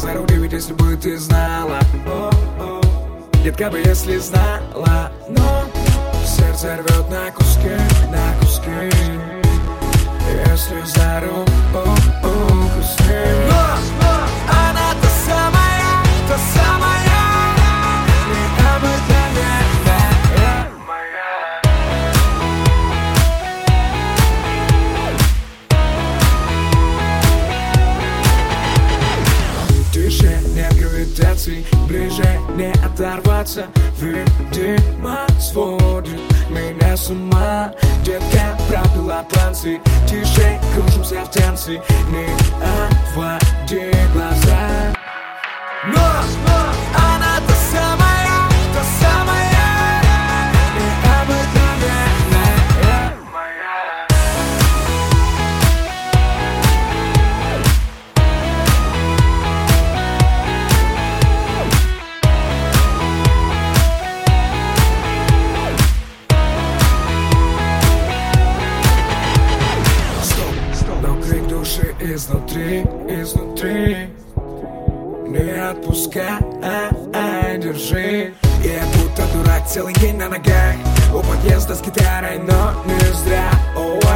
Давай за руки, ведь если бы ты знала. Детка бы, если знала. Но сердце рвет на куски, на куски. Если за руку, куски. Гравитации Ближе не оторваться Видимо, сводит меня с ума Детка пропила танцы. Тише, кружимся в танце Не отводи души изнутри, изнутри. Не отпускай, держи. Я будто дурак целый день на ногах. У подъезда с гитарой, но не зря. О,